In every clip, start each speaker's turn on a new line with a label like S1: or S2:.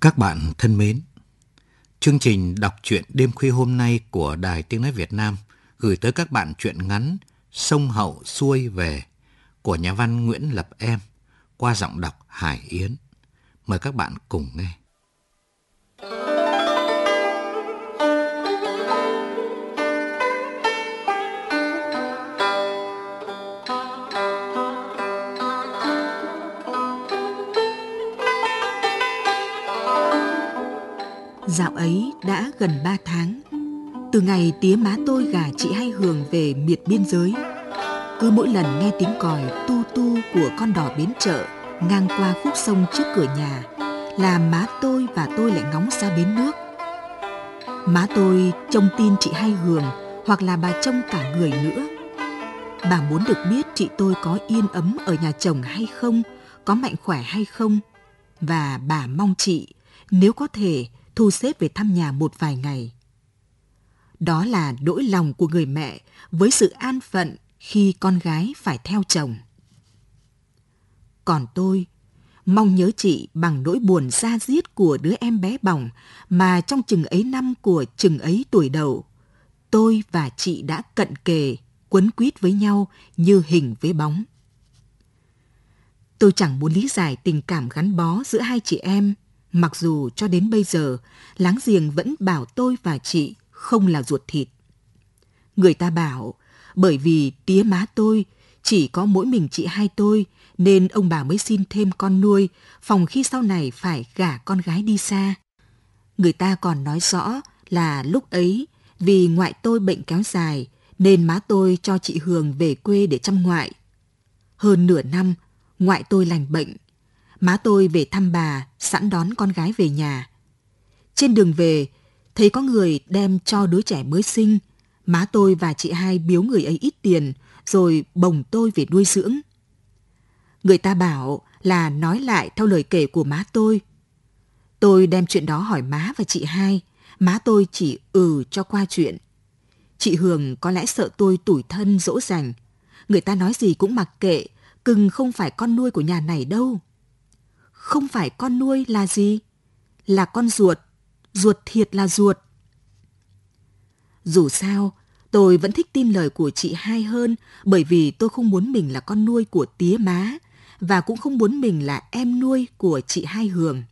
S1: Các bạn thân mến, chương trình đọc truyện đêm khuya hôm nay của Đài Tiếng Nói Việt Nam gửi tới các bạn truyện ngắn Sông Hậu Xuôi Về của nhà văn Nguyễn Lập Em qua giọng đọc Hải Yến. Mời các bạn cùng nghe.
S2: Dạo ấy đã gần 3 tháng. Từ ngày tía má tôi gả chị Hai Hường về miệt biên giới, Cứ mỗi lần nghe tiếng còi tu tu của con đỏ bến chợ Ngang qua khúc sông trước cửa nhà Là má tôi và tôi lại ngóng ra bến nước. Má tôi trông tin chị Hai Hường Hoặc là bà trông cả người nữa. Bà muốn được biết chị tôi có yên ấm ở nhà chồng hay không, Có mạnh khỏe hay không, Và bà mong chị, nếu có thể thu xếp về thăm nhà một vài ngày. Đó là nỗi lòng của người mẹ với sự an phận khi con gái phải theo chồng. Còn tôi, mong nhớ chị bằng nỗi buồn xa diết của đứa em bé bỏng mà trong chừng ấy năm của chừng ấy tuổi đầu, tôi và chị đã cận kề, quấn quýt với nhau như hình với bóng. Tôi chẳng muốn lý giải tình cảm gắn bó giữa hai chị em Mặc dù cho đến bây giờ, láng giềng vẫn bảo tôi và chị không là ruột thịt. Người ta bảo, bởi vì tía má tôi chỉ có mỗi mình chị hai tôi, nên ông bà mới xin thêm con nuôi, phòng khi sau này phải gả con gái đi xa. Người ta còn nói rõ là lúc ấy, vì ngoại tôi bệnh kéo dài, nên má tôi cho chị Hường về quê để chăm ngoại. Hơn nửa năm, ngoại tôi lành bệnh, Má tôi về thăm bà, sẵn đón con gái về nhà. Trên đường về, thấy có người đem cho đứa trẻ mới sinh. Má tôi và chị hai biếu người ấy ít tiền, rồi bồng tôi về nuôi dưỡng. Người ta bảo là nói lại theo lời kể của má tôi. Tôi đem chuyện đó hỏi má và chị hai, má tôi chỉ ừ cho qua chuyện. Chị Hường có lẽ sợ tôi tủi thân dỗ dành. Người ta nói gì cũng mặc kệ, cưng không phải con nuôi của nhà này đâu không phải con nuôi là gì? Là con ruột, ruột thiệt là ruột. Dù sao, tôi vẫn thích tin lời của chị hai hơn bởi vì tôi không muốn mình là con nuôi của tía má và cũng không muốn mình là em nuôi của chị hai Hường.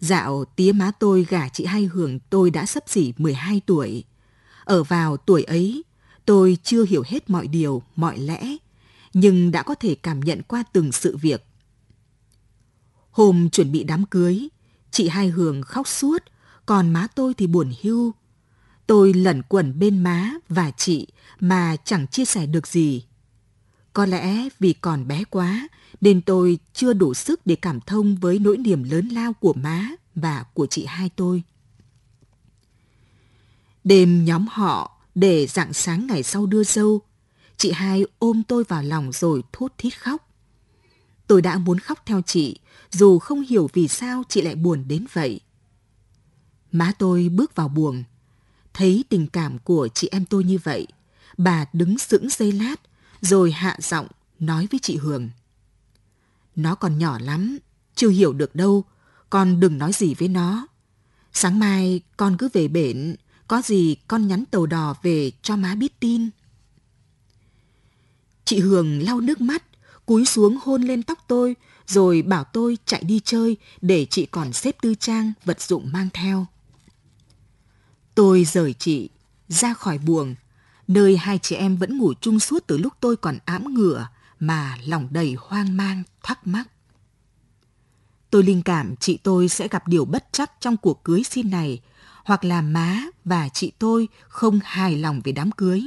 S2: Dạo tía má tôi gả chị hai Hường tôi đã sắp xỉ 12 tuổi. Ở vào tuổi ấy, tôi chưa hiểu hết mọi điều, mọi lẽ, nhưng đã có thể cảm nhận qua từng sự việc. Hôm chuẩn bị đám cưới, chị Hai Hường khóc suốt, còn má tôi thì buồn hưu. Tôi lẩn quẩn bên má và chị mà chẳng chia sẻ được gì. Có lẽ vì còn bé quá nên tôi chưa đủ sức để cảm thông với nỗi niềm lớn lao của má và của chị hai tôi. Đêm nhóm họ để dạng sáng ngày sau đưa dâu, chị hai ôm tôi vào lòng rồi thút thít khóc. Tôi đã muốn khóc theo chị, dù không hiểu vì sao chị lại buồn đến vậy. Má tôi bước vào buồng, thấy tình cảm của chị em tôi như vậy, bà đứng sững giây lát, rồi hạ giọng nói với chị Hường. Nó còn nhỏ lắm, chưa hiểu được đâu, con đừng nói gì với nó. Sáng mai con cứ về bển, có gì con nhắn tàu đò về cho má biết tin. Chị Hường lau nước mắt, cúi xuống hôn lên tóc tôi, rồi bảo tôi chạy đi chơi để chị còn xếp tư trang vật dụng mang theo. Tôi rời chị ra khỏi buồng, nơi hai chị em vẫn ngủ chung suốt từ lúc tôi còn ám ngựa mà lòng đầy hoang mang, thắc mắc. Tôi linh cảm chị tôi sẽ gặp điều bất chắc trong cuộc cưới xin này, hoặc là má và chị tôi không hài lòng về đám cưới.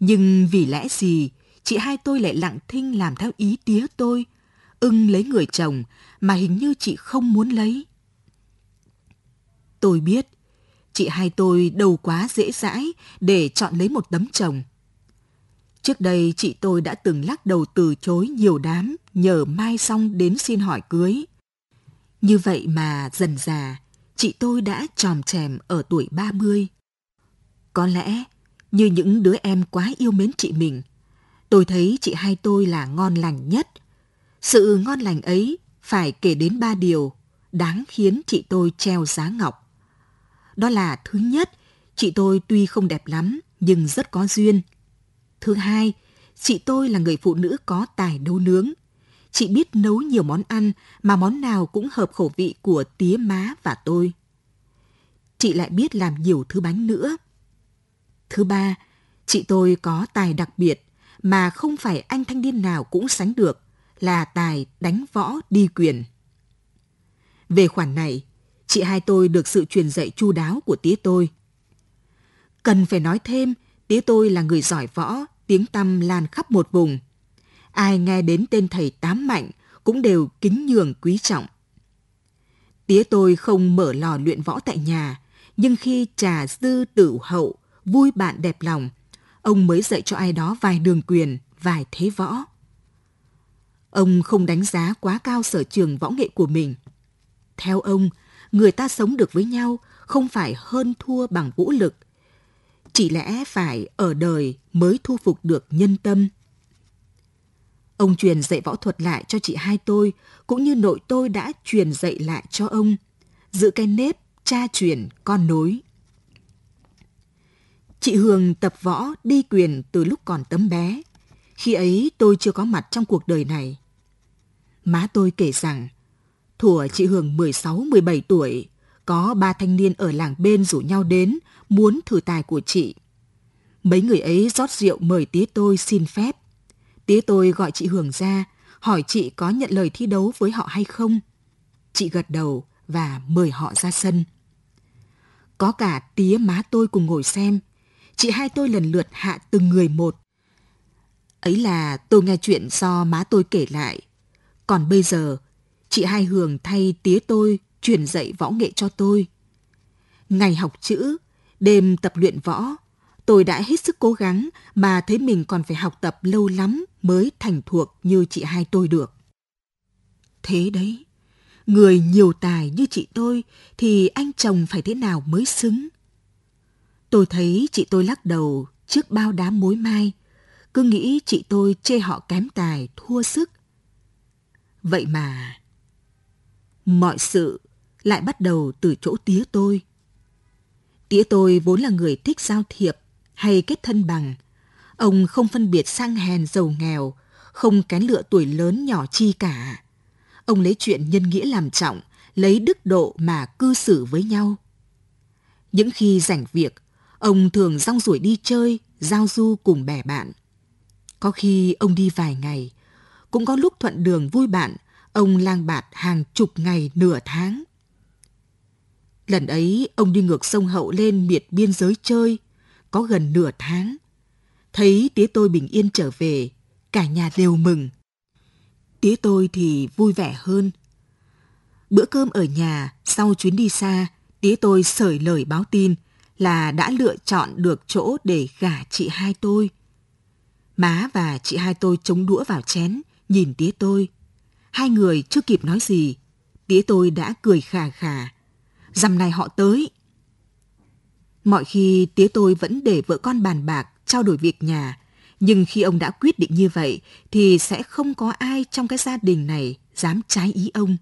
S2: Nhưng vì lẽ gì chị hai tôi lại lặng thinh làm theo ý tía tôi, ưng lấy người chồng mà hình như chị không muốn lấy. Tôi biết, chị hai tôi đâu quá dễ dãi để chọn lấy một tấm chồng. Trước đây chị tôi đã từng lắc đầu từ chối nhiều đám nhờ mai xong đến xin hỏi cưới. Như vậy mà dần già, chị tôi đã tròm chèm ở tuổi 30. Có lẽ như những đứa em quá yêu mến chị mình, tôi thấy chị hai tôi là ngon lành nhất. Sự ngon lành ấy phải kể đến ba điều đáng khiến chị tôi treo giá ngọc. Đó là thứ nhất, chị tôi tuy không đẹp lắm nhưng rất có duyên. Thứ hai, chị tôi là người phụ nữ có tài nấu nướng. Chị biết nấu nhiều món ăn mà món nào cũng hợp khẩu vị của tía má và tôi. Chị lại biết làm nhiều thứ bánh nữa. Thứ ba, chị tôi có tài đặc biệt mà không phải anh thanh niên nào cũng sánh được là tài đánh võ đi quyền. Về khoản này, chị hai tôi được sự truyền dạy chu đáo của tía tôi. Cần phải nói thêm, tía tôi là người giỏi võ, tiếng tăm lan khắp một vùng. Ai nghe đến tên thầy Tám Mạnh cũng đều kính nhường quý trọng. Tía tôi không mở lò luyện võ tại nhà, nhưng khi trà dư tử hậu, vui bạn đẹp lòng, ông mới dạy cho ai đó vài đường quyền, vài thế võ. Ông không đánh giá quá cao sở trường võ nghệ của mình. Theo ông, người ta sống được với nhau không phải hơn thua bằng vũ lực. Chỉ lẽ phải ở đời mới thu phục được nhân tâm. Ông truyền dạy võ thuật lại cho chị hai tôi, cũng như nội tôi đã truyền dạy lại cho ông, giữ cái nếp cha truyền con nối. Chị Hương tập võ đi quyền từ lúc còn tấm bé. Khi ấy tôi chưa có mặt trong cuộc đời này. Má tôi kể rằng, Thủa chị Hường 16-17 tuổi, có ba thanh niên ở làng bên rủ nhau đến, muốn thử tài của chị. Mấy người ấy rót rượu mời tía tôi xin phép. Tía tôi gọi chị Hường ra, hỏi chị có nhận lời thi đấu với họ hay không. Chị gật đầu và mời họ ra sân. Có cả tía má tôi cùng ngồi xem. Chị hai tôi lần lượt hạ từng người một. Ấy là tôi nghe chuyện do má tôi kể lại. Còn bây giờ, chị Hai Hường thay tía tôi truyền dạy võ nghệ cho tôi. Ngày học chữ, đêm tập luyện võ, tôi đã hết sức cố gắng mà thấy mình còn phải học tập lâu lắm mới thành thuộc như chị hai tôi được. Thế đấy, người nhiều tài như chị tôi thì anh chồng phải thế nào mới xứng? Tôi thấy chị tôi lắc đầu trước bao đám mối mai, cứ nghĩ chị tôi chê họ kém tài, thua sức. Vậy mà mọi sự lại bắt đầu từ chỗ tía tôi. Tía tôi vốn là người thích giao thiệp hay kết thân bằng. Ông không phân biệt sang hèn giàu nghèo, không kén lựa tuổi lớn nhỏ chi cả. Ông lấy chuyện nhân nghĩa làm trọng, lấy đức độ mà cư xử với nhau. Những khi rảnh việc, ông thường rong ruổi đi chơi, giao du cùng bè bạn. Có khi ông đi vài ngày, cũng có lúc thuận đường vui bạn Ông lang bạt hàng chục ngày nửa tháng. Lần ấy ông đi ngược sông Hậu lên miệt biên giới chơi, có gần nửa tháng. Thấy tía tôi bình yên trở về, cả nhà đều mừng. Tía tôi thì vui vẻ hơn. Bữa cơm ở nhà sau chuyến đi xa, tía tôi sởi lời báo tin là đã lựa chọn được chỗ để gả chị hai tôi. Má và chị hai tôi chống đũa vào chén, nhìn tía tôi. Hai người chưa kịp nói gì, tía tôi đã cười khà khà. Dằm này họ tới. Mọi khi tía tôi vẫn để vợ con bàn bạc, trao đổi việc nhà. Nhưng khi ông đã quyết định như vậy thì sẽ không có ai trong cái gia đình này dám trái ý ông.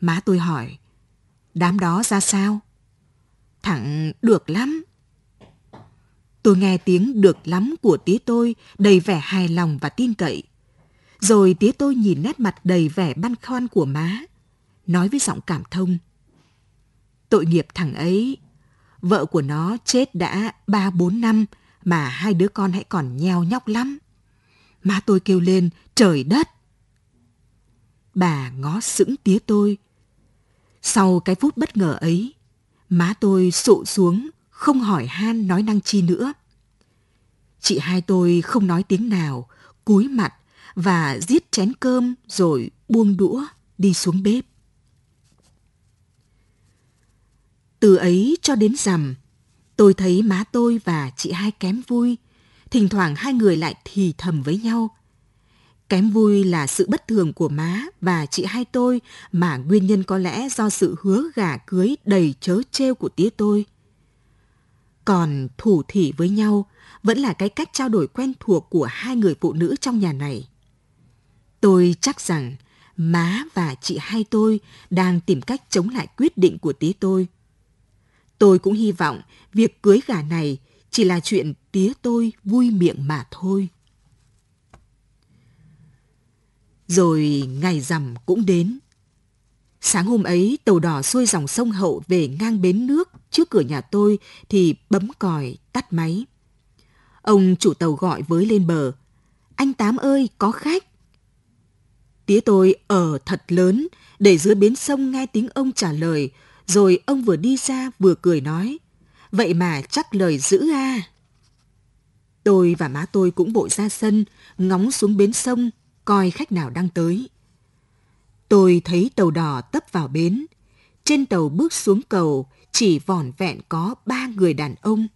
S2: Má tôi hỏi, đám đó ra sao? Thẳng được lắm. Tôi nghe tiếng được lắm của tía tôi đầy vẻ hài lòng và tin cậy. Rồi tía tôi nhìn nét mặt đầy vẻ băn khoăn của má, nói với giọng cảm thông. Tội nghiệp thằng ấy, vợ của nó chết đã ba bốn năm mà hai đứa con hãy còn nheo nhóc lắm. Má tôi kêu lên, trời đất! Bà ngó sững tía tôi. Sau cái phút bất ngờ ấy, má tôi sụ xuống, không hỏi han nói năng chi nữa. Chị hai tôi không nói tiếng nào, cúi mặt và giết chén cơm rồi buông đũa đi xuống bếp. Từ ấy cho đến rằm, tôi thấy má tôi và chị hai kém vui. Thỉnh thoảng hai người lại thì thầm với nhau. Kém vui là sự bất thường của má và chị hai tôi mà nguyên nhân có lẽ do sự hứa gả cưới đầy chớ trêu của tía tôi. Còn thủ thỉ với nhau vẫn là cái cách trao đổi quen thuộc của hai người phụ nữ trong nhà này. Tôi chắc rằng má và chị hai tôi đang tìm cách chống lại quyết định của tía tôi. Tôi cũng hy vọng việc cưới gà này chỉ là chuyện tía tôi vui miệng mà thôi. Rồi ngày rằm cũng đến. Sáng hôm ấy, tàu đỏ xuôi dòng sông Hậu về ngang bến nước trước cửa nhà tôi thì bấm còi, tắt máy. Ông chủ tàu gọi với lên bờ. Anh Tám ơi, có khách. Tía tôi ở thật lớn để dưới bến sông nghe tiếng ông trả lời, rồi ông vừa đi ra vừa cười nói. Vậy mà chắc lời giữ à. Tôi và má tôi cũng bội ra sân, ngóng xuống bến sông, coi khách nào đang tới. Tôi thấy tàu đỏ tấp vào bến. Trên tàu bước xuống cầu chỉ vỏn vẹn có ba người đàn ông.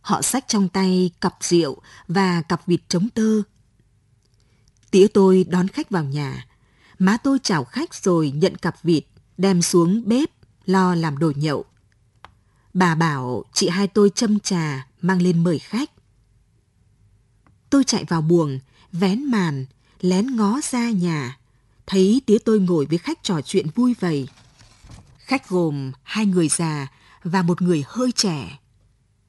S2: Họ xách trong tay cặp rượu và cặp vịt trống tơ. Tía tôi đón khách vào nhà. Má tôi chào khách rồi nhận cặp vịt, đem xuống bếp, lo làm đồ nhậu. Bà bảo chị hai tôi châm trà mang lên mời khách. Tôi chạy vào buồng, vén màn, lén ngó ra nhà, thấy tía tôi ngồi với khách trò chuyện vui vầy. Khách gồm hai người già và một người hơi trẻ.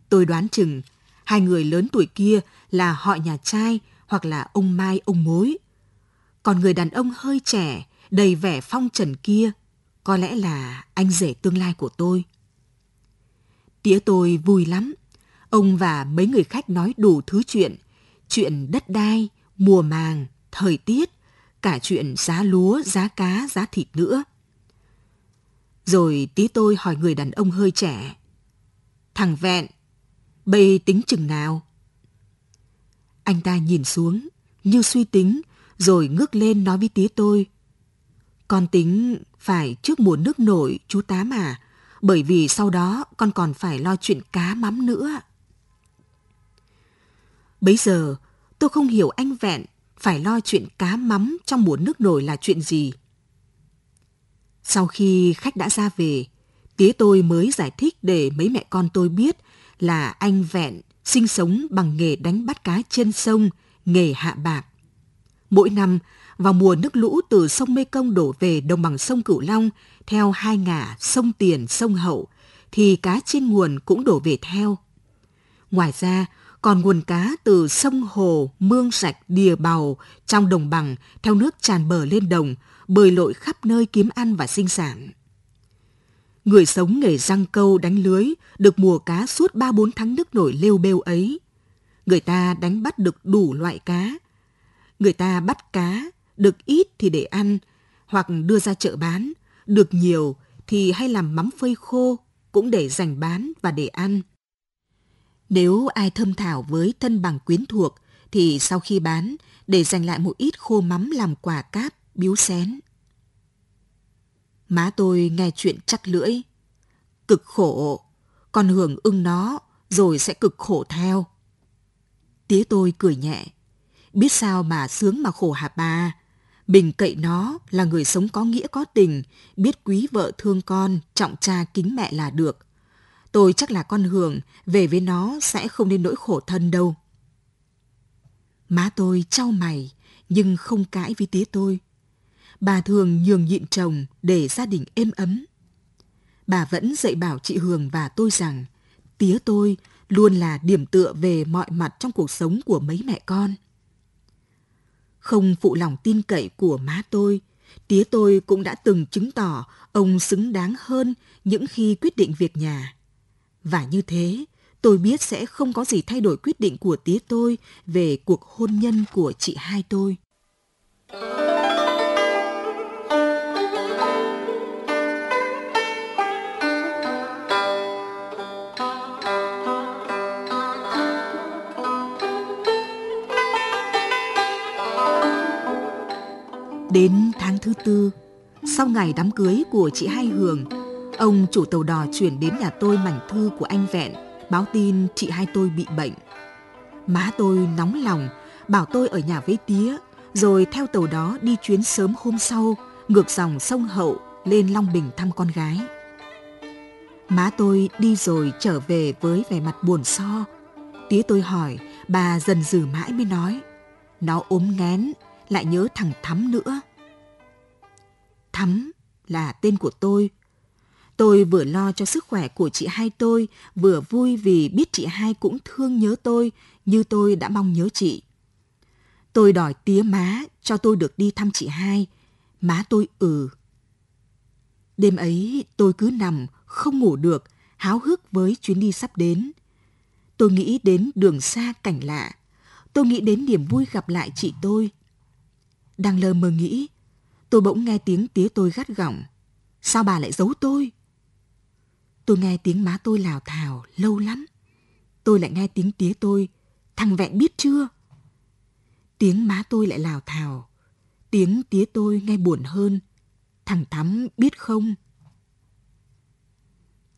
S2: Tôi đoán chừng hai người lớn tuổi kia là họ nhà trai hoặc là ông Mai ông mối. Còn người đàn ông hơi trẻ, đầy vẻ phong trần kia, có lẽ là anh rể tương lai của tôi. Tía tôi vui lắm. Ông và mấy người khách nói đủ thứ chuyện. Chuyện đất đai, mùa màng, thời tiết, cả chuyện giá lúa, giá cá, giá thịt nữa. Rồi tí tôi hỏi người đàn ông hơi trẻ. Thằng Vẹn, bây tính chừng nào? Anh ta nhìn xuống, như suy tính, rồi ngước lên nói với tía tôi. Con tính phải trước mùa nước nổi, chú Tám à, bởi vì sau đó con còn phải lo chuyện cá mắm nữa. Bấy giờ, tôi không hiểu anh Vẹn phải lo chuyện cá mắm trong mùa nước nổi là chuyện gì. Sau khi khách đã ra về, tía tôi mới giải thích để mấy mẹ con tôi biết là anh Vẹn sinh sống bằng nghề đánh bắt cá trên sông, nghề hạ bạc. Mỗi năm, vào mùa nước lũ từ sông Mê Công đổ về đồng bằng sông Cửu Long theo hai ngả sông Tiền, sông Hậu, thì cá trên nguồn cũng đổ về theo. Ngoài ra, còn nguồn cá từ sông hồ, mương sạch, đìa bào trong đồng bằng theo nước tràn bờ lên đồng, bơi lội khắp nơi kiếm ăn và sinh sản. Người sống nghề răng câu đánh lưới được mùa cá suốt 3-4 tháng nước nổi lêu bêu ấy. Người ta đánh bắt được đủ loại cá. Người ta bắt cá, được ít thì để ăn, hoặc đưa ra chợ bán, được nhiều thì hay làm mắm phơi khô, cũng để dành bán và để ăn. Nếu ai thâm thảo với thân bằng quyến thuộc thì sau khi bán để dành lại một ít khô mắm làm quà cáp, biếu xén. Má tôi nghe chuyện chắc lưỡi. Cực khổ, con hưởng ưng nó rồi sẽ cực khổ theo. Tía tôi cười nhẹ. Biết sao mà sướng mà khổ hả bà? bình cậy nó là người sống có nghĩa có tình, biết quý vợ thương con, trọng cha kính mẹ là được. Tôi chắc là con hưởng về với nó sẽ không nên nỗi khổ thân đâu. Má tôi trao mày, nhưng không cãi với tía tôi. Bà thường nhường nhịn chồng để gia đình êm ấm. Bà vẫn dạy bảo chị Hường và tôi rằng tía tôi luôn là điểm tựa về mọi mặt trong cuộc sống của mấy mẹ con. Không phụ lòng tin cậy của má tôi, tía tôi cũng đã từng chứng tỏ ông xứng đáng hơn những khi quyết định việc nhà. Và như thế, tôi biết sẽ không có gì thay đổi quyết định của tía tôi về cuộc hôn nhân của chị hai tôi. Đến tháng thứ tư, sau ngày đám cưới của chị Hai Hường, ông chủ tàu đò chuyển đến nhà tôi mảnh thư của anh Vẹn, báo tin chị hai tôi bị bệnh. Má tôi nóng lòng, bảo tôi ở nhà với tía, rồi theo tàu đó đi chuyến sớm hôm sau, ngược dòng sông Hậu lên Long Bình thăm con gái. Má tôi đi rồi trở về với vẻ mặt buồn so. Tía tôi hỏi, bà dần dừ mãi mới nói. Nó ốm ngén, lại nhớ thằng Thắm nữa. Thắm là tên của tôi. Tôi vừa lo cho sức khỏe của chị hai tôi, vừa vui vì biết chị hai cũng thương nhớ tôi như tôi đã mong nhớ chị. Tôi đòi tía má cho tôi được đi thăm chị hai. Má tôi ừ. Đêm ấy tôi cứ nằm, không ngủ được, háo hức với chuyến đi sắp đến. Tôi nghĩ đến đường xa cảnh lạ. Tôi nghĩ đến niềm vui gặp lại chị tôi. Đang lơ mơ nghĩ, tôi bỗng nghe tiếng tía tôi gắt gỏng. Sao bà lại giấu tôi? Tôi nghe tiếng má tôi lào thào lâu lắm. Tôi lại nghe tiếng tía tôi, thằng vẹn biết chưa? Tiếng má tôi lại lào thào. Tiếng tía tôi nghe buồn hơn. Thằng Thắm biết không?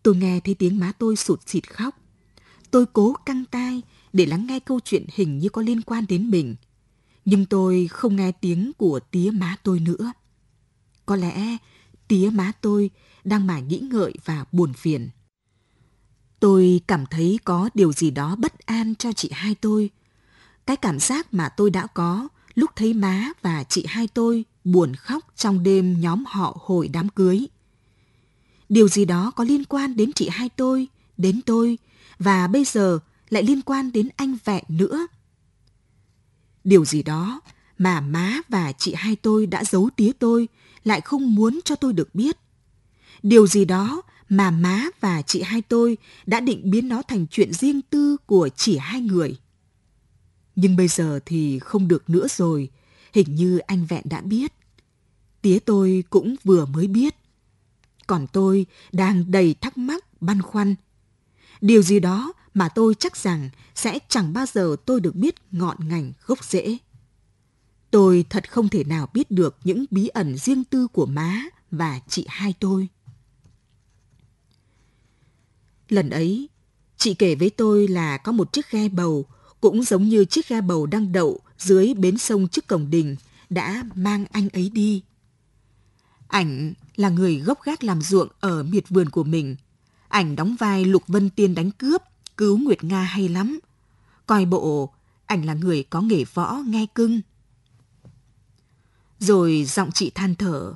S2: Tôi nghe thấy tiếng má tôi sụt xịt khóc. Tôi cố căng tai để lắng nghe câu chuyện hình như có liên quan đến mình. Nhưng tôi không nghe tiếng của tía má tôi nữa. Có lẽ tía má tôi đang mải nghĩ ngợi và buồn phiền. Tôi cảm thấy có điều gì đó bất an cho chị hai tôi. Cái cảm giác mà tôi đã có lúc thấy má và chị hai tôi buồn khóc trong đêm nhóm họ hội đám cưới. Điều gì đó có liên quan đến chị hai tôi, đến tôi và bây giờ lại liên quan đến anh Vẹn nữa. Điều gì đó mà má và chị hai tôi đã giấu tía tôi lại không muốn cho tôi được biết. Điều gì đó mà má và chị hai tôi đã định biến nó thành chuyện riêng tư của chỉ hai người. Nhưng bây giờ thì không được nữa rồi, hình như anh Vẹn đã biết. Tía tôi cũng vừa mới biết. Còn tôi đang đầy thắc mắc, băn khoăn. Điều gì đó mà tôi chắc rằng sẽ chẳng bao giờ tôi được biết ngọn ngành gốc rễ. Tôi thật không thể nào biết được những bí ẩn riêng tư của má và chị hai tôi. Lần ấy, chị kể với tôi là có một chiếc ghe bầu, cũng giống như chiếc ghe bầu đang đậu dưới bến sông trước cổng đình, đã mang anh ấy đi. Ảnh là người gốc gác làm ruộng ở miệt vườn của mình. Ảnh đóng vai Lục Vân Tiên đánh cướp, cứu Nguyệt Nga hay lắm. Coi bộ, ảnh là người có nghề võ nghe cưng. Rồi giọng chị than thở.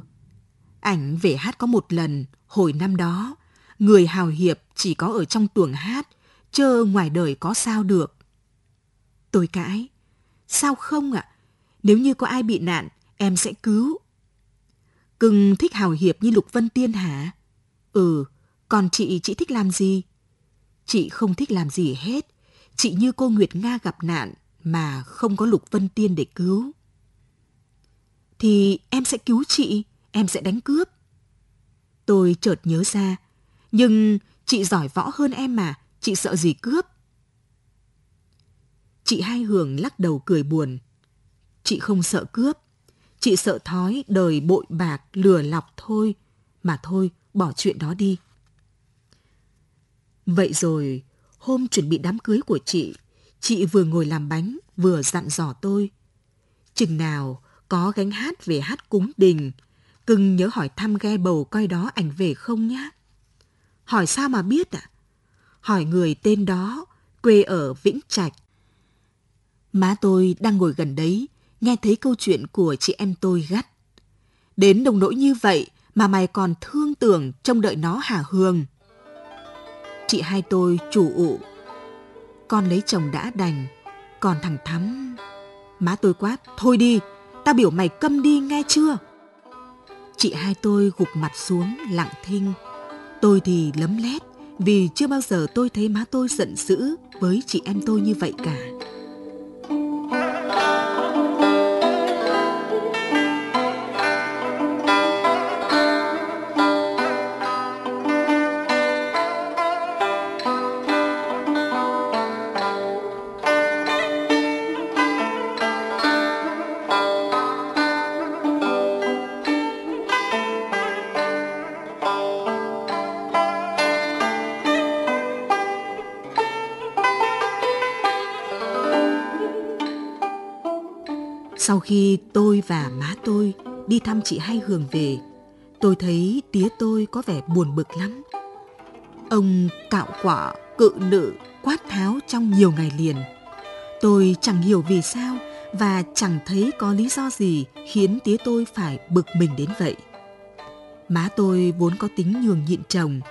S2: Ảnh về hát có một lần, hồi năm đó, người hào hiệp chỉ có ở trong tuồng hát, chơ ngoài đời có sao được. Tôi cãi. Sao không ạ? À? Nếu như có ai bị nạn, em sẽ cứu. Cưng thích hào hiệp như Lục Vân Tiên hả? Ừ, còn chị, chị thích làm gì? Chị không thích làm gì hết. Chị như cô Nguyệt Nga gặp nạn mà không có Lục Vân Tiên để cứu. Thì em sẽ cứu chị, em sẽ đánh cướp. Tôi chợt nhớ ra, nhưng chị giỏi võ hơn em mà, chị sợ gì cướp. Chị Hai Hường lắc đầu cười buồn. Chị không sợ cướp, chị sợ thói đời bội bạc lừa lọc thôi, mà thôi bỏ chuyện đó đi. Vậy rồi, hôm chuẩn bị đám cưới của chị, chị vừa ngồi làm bánh, vừa dặn dò tôi. Chừng nào có gánh hát về hát cúng đình, cưng nhớ hỏi thăm ghe bầu coi đó ảnh về không nhá. Hỏi sao mà biết ạ? À? Hỏi người tên đó, quê ở Vĩnh Trạch. Má tôi đang ngồi gần đấy, nghe thấy câu chuyện của chị em tôi gắt. Đến đồng nỗi như vậy mà mày còn thương tưởng trông đợi nó hả Hương? Chị hai tôi chủ ụ. Con lấy chồng đã đành, còn thằng Thắm... Má tôi quát, thôi đi, ta biểu mày câm đi nghe chưa? Chị hai tôi gục mặt xuống lặng thinh. Tôi thì lấm lét vì chưa bao giờ tôi thấy má tôi giận dữ với chị em tôi như vậy cả. Tôi và má tôi đi thăm chị Hai Hường về, tôi thấy tía tôi có vẻ buồn bực lắm. Ông cạo quả, cự nữ, quát tháo trong nhiều ngày liền. Tôi chẳng hiểu vì sao và chẳng thấy có lý do gì khiến tía tôi phải bực mình đến vậy. Má tôi vốn có tính nhường nhịn chồng,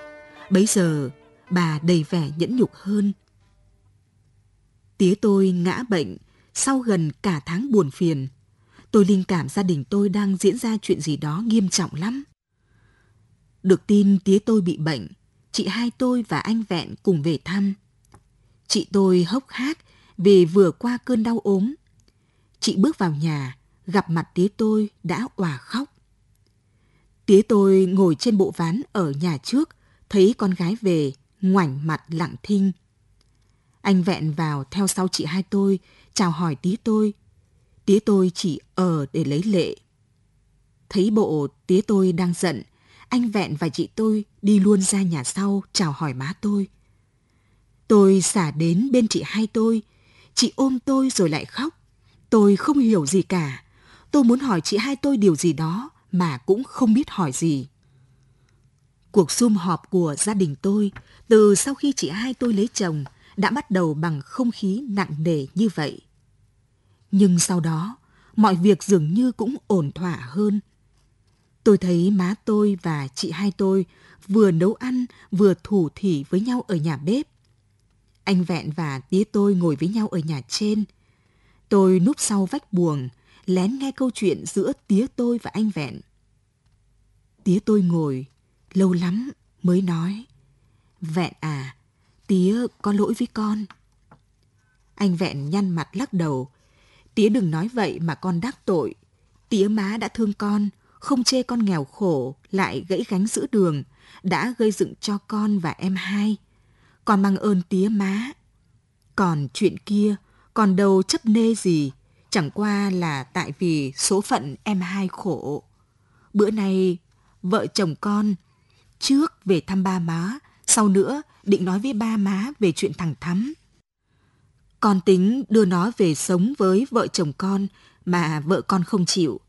S2: bấy giờ bà đầy vẻ nhẫn nhục hơn. Tía tôi ngã bệnh sau gần cả tháng buồn phiền. Tôi linh cảm gia đình tôi đang diễn ra chuyện gì đó nghiêm trọng lắm. Được tin tía tôi bị bệnh, chị hai tôi và anh Vẹn cùng về thăm. Chị tôi hốc hác vì vừa qua cơn đau ốm. Chị bước vào nhà, gặp mặt tía tôi đã òa khóc. Tía tôi ngồi trên bộ ván ở nhà trước, thấy con gái về, ngoảnh mặt lặng thinh. Anh vẹn vào theo sau chị hai tôi, chào hỏi tía tôi. Tía tôi chỉ ở để lấy lệ. Thấy bộ tía tôi đang giận, anh vẹn và chị tôi đi luôn ra nhà sau chào hỏi má tôi. Tôi xả đến bên chị hai tôi, chị ôm tôi rồi lại khóc. Tôi không hiểu gì cả. Tôi muốn hỏi chị hai tôi điều gì đó mà cũng không biết hỏi gì. Cuộc sum họp của gia đình tôi từ sau khi chị hai tôi lấy chồng đã bắt đầu bằng không khí nặng nề như vậy. Nhưng sau đó, mọi việc dường như cũng ổn thỏa hơn. Tôi thấy má tôi và chị hai tôi vừa nấu ăn vừa thủ thỉ với nhau ở nhà bếp. Anh Vẹn và tía tôi ngồi với nhau ở nhà trên. Tôi núp sau vách buồng, lén nghe câu chuyện giữa tía tôi và anh Vẹn. Tía tôi ngồi, lâu lắm mới nói. Vẹn à, tía có lỗi với con. Anh Vẹn nhăn mặt lắc đầu. Tía đừng nói vậy mà con đắc tội. Tía má đã thương con, không chê con nghèo khổ, lại gãy gánh giữa đường, đã gây dựng cho con và em hai. Con mang ơn tía má. Còn chuyện kia, còn đâu chấp nê gì, chẳng qua là tại vì số phận em hai khổ. Bữa nay, vợ chồng con, trước về thăm ba má, sau nữa định nói với ba má về chuyện thằng Thắm. Con tính đưa nó về sống với vợ chồng con mà vợ con không chịu.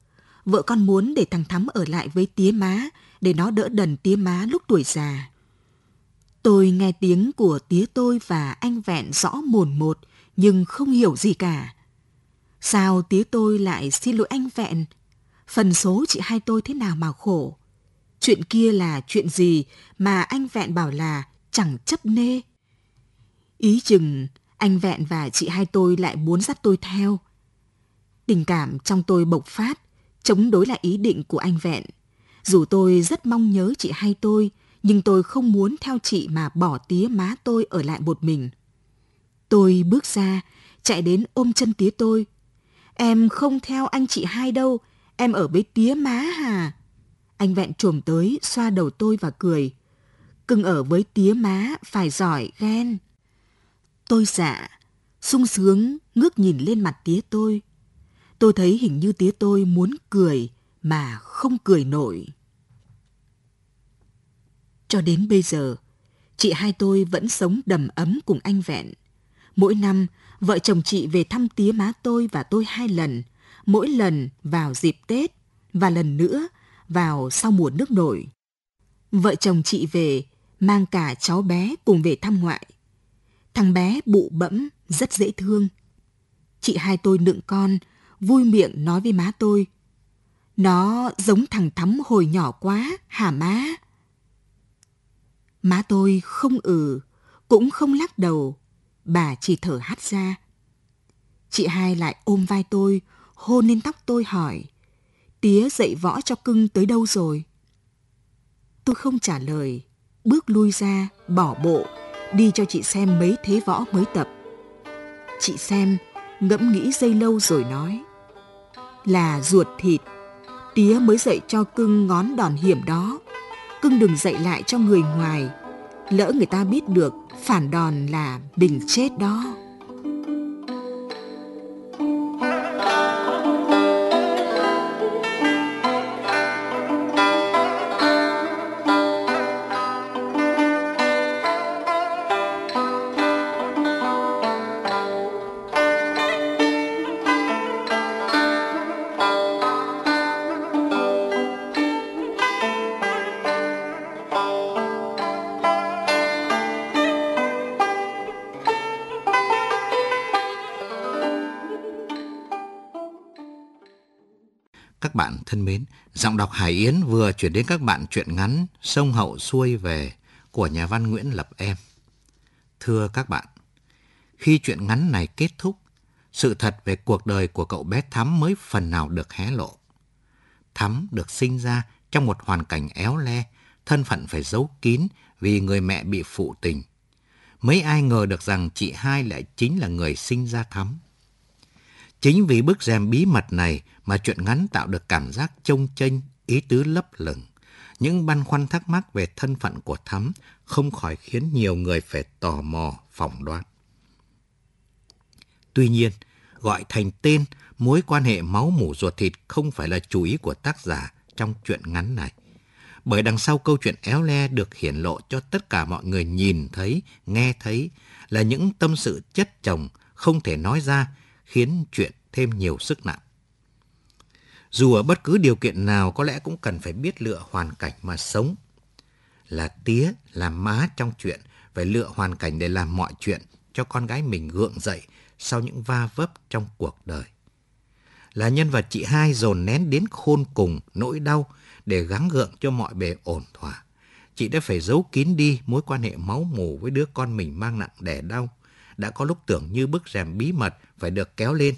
S2: Vợ con muốn để thằng Thắm ở lại với tía má, để nó đỡ đần tía má lúc tuổi già. Tôi nghe tiếng của tía tôi và anh vẹn rõ mồn một, nhưng không hiểu gì cả. Sao tía tôi lại xin lỗi anh vẹn? Phần số chị hai tôi thế nào mà khổ? Chuyện kia là chuyện gì mà anh vẹn bảo là chẳng chấp nê? Ý chừng anh vẹn và chị hai tôi lại muốn dắt tôi theo. Tình cảm trong tôi bộc phát, chống đối lại ý định của anh vẹn. Dù tôi rất mong nhớ chị hai tôi, nhưng tôi không muốn theo chị mà bỏ tía má tôi ở lại một mình. Tôi bước ra, chạy đến ôm chân tía tôi. Em không theo anh chị hai đâu, em ở với tía má hà. Anh vẹn trồm tới, xoa đầu tôi và cười. Cưng ở với tía má, phải giỏi, ghen. Tôi dạ, sung sướng, ngước nhìn lên mặt tía tôi. Tôi thấy hình như tía tôi muốn cười, mà không cười nổi. Cho đến bây giờ, chị hai tôi vẫn sống đầm ấm cùng anh Vẹn. Mỗi năm, vợ chồng chị về thăm tía má tôi và tôi hai lần, mỗi lần vào dịp Tết và lần nữa vào sau mùa nước nổi. Vợ chồng chị về mang cả cháu bé cùng về thăm ngoại. Thằng bé bụ bẫm, rất dễ thương. Chị hai tôi nựng con, vui miệng nói với má tôi. Nó giống thằng Thắm hồi nhỏ quá, hả má? Má tôi không ừ, cũng không lắc đầu, bà chỉ thở hắt ra. Chị hai lại ôm vai tôi, hôn lên tóc tôi hỏi, tía dạy võ cho cưng tới đâu rồi? Tôi không trả lời, bước lui ra, bỏ bộ, đi cho chị xem mấy thế võ mới tập. Chị xem, ngẫm nghĩ dây lâu rồi nói, là ruột thịt, tía mới dạy cho cưng ngón đòn hiểm đó cưng đừng dạy lại cho người ngoài. Lỡ người ta biết được phản đòn là bình chết đó.
S1: Thân mến, giọng đọc Hải Yến vừa chuyển đến các bạn truyện ngắn Sông Hậu xuôi về của nhà văn Nguyễn Lập Em. Thưa các bạn, khi chuyện ngắn này kết thúc, sự thật về cuộc đời của cậu bé Thắm mới phần nào được hé lộ. Thắm được sinh ra trong một hoàn cảnh éo le, thân phận phải giấu kín vì người mẹ bị phụ tình. Mấy ai ngờ được rằng chị hai lại chính là người sinh ra Thắm. Chính vì bức rèm bí mật này mà chuyện ngắn tạo được cảm giác trông chênh, ý tứ lấp lửng. Những băn khoăn thắc mắc về thân phận của Thắm không khỏi khiến nhiều người phải tò mò, phỏng đoán. Tuy nhiên, gọi thành tên mối quan hệ máu mủ ruột thịt không phải là chủ ý của tác giả trong chuyện ngắn này. Bởi đằng sau câu chuyện éo le được hiển lộ cho tất cả mọi người nhìn thấy, nghe thấy là những tâm sự chất chồng không thể nói ra khiến chuyện thêm nhiều sức nặng. Dù ở bất cứ điều kiện nào có lẽ cũng cần phải biết lựa hoàn cảnh mà sống. Là tía, là má trong chuyện, phải lựa hoàn cảnh để làm mọi chuyện cho con gái mình gượng dậy sau những va vấp trong cuộc đời. Là nhân vật chị hai dồn nén đến khôn cùng nỗi đau để gắng gượng cho mọi bề ổn thỏa. Chị đã phải giấu kín đi mối quan hệ máu mủ với đứa con mình mang nặng đẻ đau. Đã có lúc tưởng như bức rèm bí mật phải được kéo lên.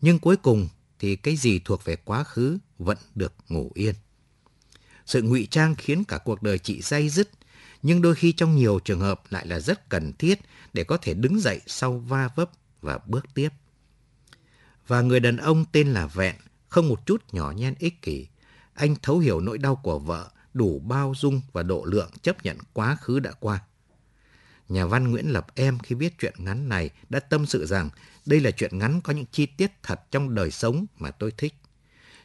S1: Nhưng cuối cùng thì cái gì thuộc về quá khứ vẫn được ngủ yên. Sự ngụy trang khiến cả cuộc đời chị day dứt, nhưng đôi khi trong nhiều trường hợp lại là rất cần thiết để có thể đứng dậy sau va vấp và bước tiếp. Và người đàn ông tên là Vẹn, không một chút nhỏ nhen ích kỷ. Anh thấu hiểu nỗi đau của vợ, đủ bao dung và độ lượng chấp nhận quá khứ đã qua. Nhà văn Nguyễn Lập Em khi viết chuyện ngắn này đã tâm sự rằng đây là chuyện ngắn có những chi tiết thật trong đời sống mà tôi thích.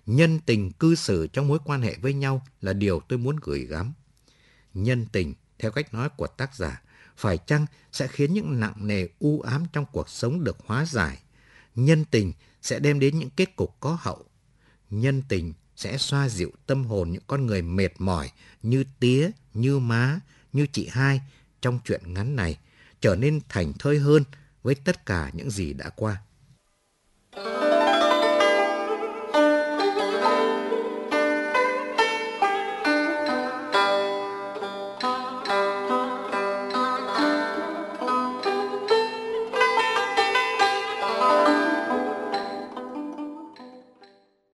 S1: Nhân tình cư xử trong mối quan hệ với nhau là điều tôi muốn gửi gắm. Nhân tình, theo cách nói của tác giả, phải chăng sẽ khiến những nặng nề u ám trong cuộc sống được hóa giải. Nhân tình sẽ đem đến những kết cục có hậu. Nhân tình sẽ xoa dịu tâm hồn những con người mệt mỏi như tía, như má, như chị hai trong chuyện ngắn này trở nên thành thơi hơn với tất cả những gì đã qua. Thank you.